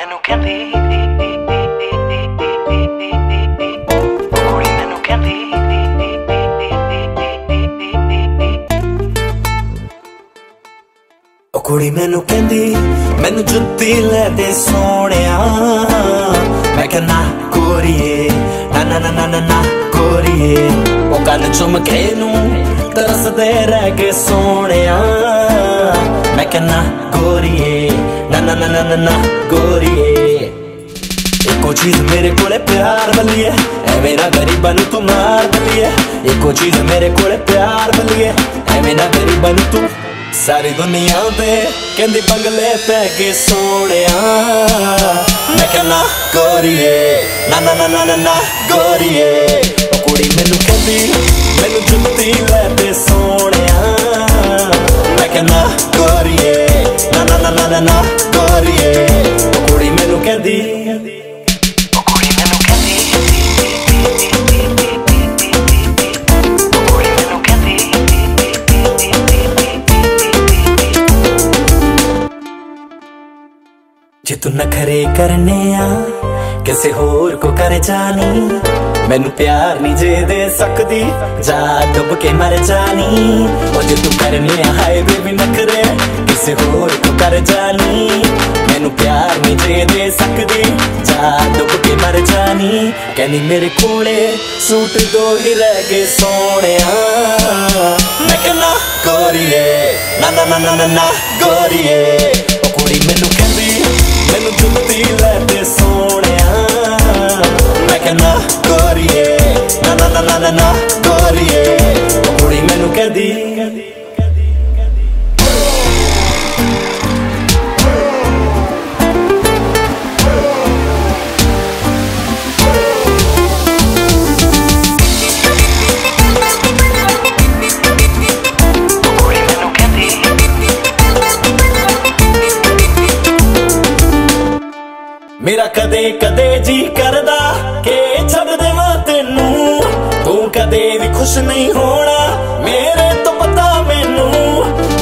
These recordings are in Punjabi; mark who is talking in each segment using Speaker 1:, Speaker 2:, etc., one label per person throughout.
Speaker 1: ਮੈਨੂੰ ਕਹਿੰਦੀ, ਕੁੜੀ ਮੈਨੂੰ ਕਹਿੰਦੀ, ਉਹ ਕੁੜੀ ਮੈਨੂੰ ਕਹਿੰਦੀ, ਮੈਨੂੰ ਜੁੱਤੀ ਲੈ ਦੇ ਸੋਹਣਿਆ। ਮੈਂ ਕਹਿੰਦਾ ਕੋਰੀਏ, ਨਾ ਨਾ ਨਾ ਨਾ ਨਾ ਕੋਰੀਏ। ਉਹ ਕੰਨ ਚੁੰਮ ਕੇ ਨੂੰ ਤਰਸਦੇ ਰਹਿ ਗਏ ਸੋਹਣਿਆ। ਮੈਂ ਕਹਿੰਦਾ ਕੋਰੀਏ ਨਾ ਨਾ ਨਾ ਨਾ ਨਾ ਗੋਰੀਏ ਇੱਕੋ ਚੀਜ਼ ਮੇਰੇ ਕੋਲੇ ਪਿਆਰ ਬਲੀਏ ਐਵੇਂ ਨਾ ਗਰੀਬਾਂ ਨੂੰ ਤੂੰ ਮਾਰ ਬਲੀਏ ਇੱਕੋ ਚੀਜ਼ ਮੇਰੇ ਕੋਲੇ ਪਿਆਰ ਬਲੀਏ ਐਵੇਂ ਨਾ ਗਰੀਬਾਂ ਨੂੰ ਤੂੰ ਸਾਰੀ ਦੁਨੀਆ ਤੇ ਕਹਿੰਦੀ ਬੰਗਲੇ ਪੈ ਕੇ ਸੋਹਣਿਆ ਮੈਂ ਕਹਿੰਦਾ ਗੋਰੀਏ ਨਾ ਨਾ ਨਾ ਨਾ ਨਾ ਗੋਰੀਏ ਉਹ ਕੁੜੀ ਮੈਨੂੰ ਕਹਿੰਦੀ ਮੈਨੂੰ ਜੁੱਤੀ ਲੈ ਤੇ ਸੋਹਣਿਆ ਮੈਂ ਕਹਿੰਦਾ ਗੋਰੀਏ ਨਾ ਨਾ ਨਾ ਨਾ ਨਾ ਗੋਰੀਏ ਕੁੜੀ ਮੈਨੂੰ ਕਹਿੰਦੀ ਜੇ ਤੂੰ ਨਖਰੇ ਕਰਨੇ ਆ, ਕਿਸੇ ਹੋਰ ਕੋ ਕਰ ਜਾਣੀ, ਮੈਨੂੰ ਪਿਆਰ ਨਹੀਂ ਜੇ ਦੇ ਸਕਦੀ, ਜਾ ਡੁੱਬ ਕੇ ਮਰ ਜਾਣੀ। ਉਹ ਜੇ ਤੂੰ ਕਰਨੇ ਆ, ਹਾਏ ਬੇਬੀ ਨਖਰੇ, ਕਿਸੇ ਹੋਰ ਕਰ ਜਾਣੀ ਮੈਨੂੰ ਪਿਆਰ ਨਹੀਂ ਜੇ ਦੇ ਸਕਦੀ। ਜਾ ਡੁੱਬ ਕੇ ਮਰ ਜਾਣੀ ਕਹਿੰਦੀ ਮੇਰੇ ਕੋਲੇ ਸੂਟ ਦੋ ਹੀ ਰਹਿ ਗਏ ਸੋਹਣਿਆ। ਮੈਂ ਕਹਿੰਦਾ ਗੋਰੀਏ, ਨਾ ਨਾ ਨਾ ਨਾ ਨਾ ਗੋਰੀਏ। ਉਹ ਕੁੜੀ ਮੈਨੂੰ ਕਹਿੰਦੀ, ਮੈਨੂੰ ਜੁੱਤੀ ਲੈ ਤੇ ਸੋਹਣਿਆ। ਮੈਂ ਕਹਿੰਦਾ ਗੋਰੀਏ ਨਾ ਨਾ ਨਾ ਨਾ ਨਾ ਗੋਰੀਏ। ਉਹ ਕੁੜੀ ਮੈਨੂੰ ਕਹਿੰਦੀ ਮੇਰਾ ਕਦੇ ਕਦੇ ਜੀ ਕਰਦਾ, ਕਿ ਛੱਡ ਦੇਵਾਂ ਤੈਨੂੰ। ਤੂੰ ਕਦੇ ਵੀ ਖੁਸ਼ ਨਹੀਂ ਹੋਣਾ, ਮੇਰੇ ਤੋਂ ਪਤਾ ਮੈਨੂੰ।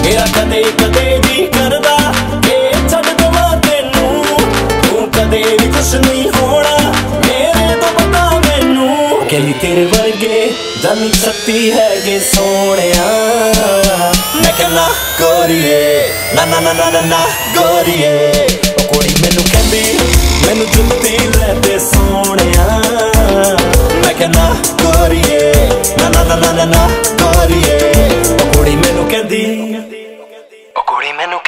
Speaker 1: ਮੇਰਾ ਕਦੇ ਕਦੇ ਜੀ ਕਰਦਾ, ਕਿ ਛੱਡ ਦੇਵਾਂ ਤੈਨੂੰ। ਤੂੰ ਕਦੇ ਵੀ ਖੁਸ਼ ਨਹੀਂ ਹੋਣਾ, ਮੇਰੇ ਤੋਂ ਪਤਾ ਮੈਨੂੰ। ਕਹਿੰਦੀ ਤੇਰੇ ਵਰਗੇ ਜਨ ਸ਼ਕਤੀ ਹੈਗੇ ਸੋਹਣਿਆ। ਮੈਂ ਕਹਿੰਦਾ, ਗੋਰੀਏ, ਨਾ ਨਾ ਨਾ ਨਾ ਨਾ ਗੋਰੀਏ। ਕੁੜੀ ਮੈਨੂੰ ਕਹਿੰਦੀ, ਮੈਨੂੰ ਜੁੱਤੀ ਲੈ ਤੇ ਸੋਹਣਿਆ। ਮੈਂ ਕਹਿੰਦਾ ਗੋਰੀਏ ਨਾ ਨਾ ਨਾ ਨਾ ਨਾ ਨਾ ਉਹ ਕੁੜੀ ਮੈਨੂੰ ਕਹਿੰਦੀ, ਉਹ ਕੁੜੀ ਮੈਨੂੰ